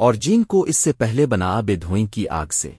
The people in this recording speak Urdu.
اور جین کو اس سے پہلے بنا بے دھوئیں کی آگ سے۔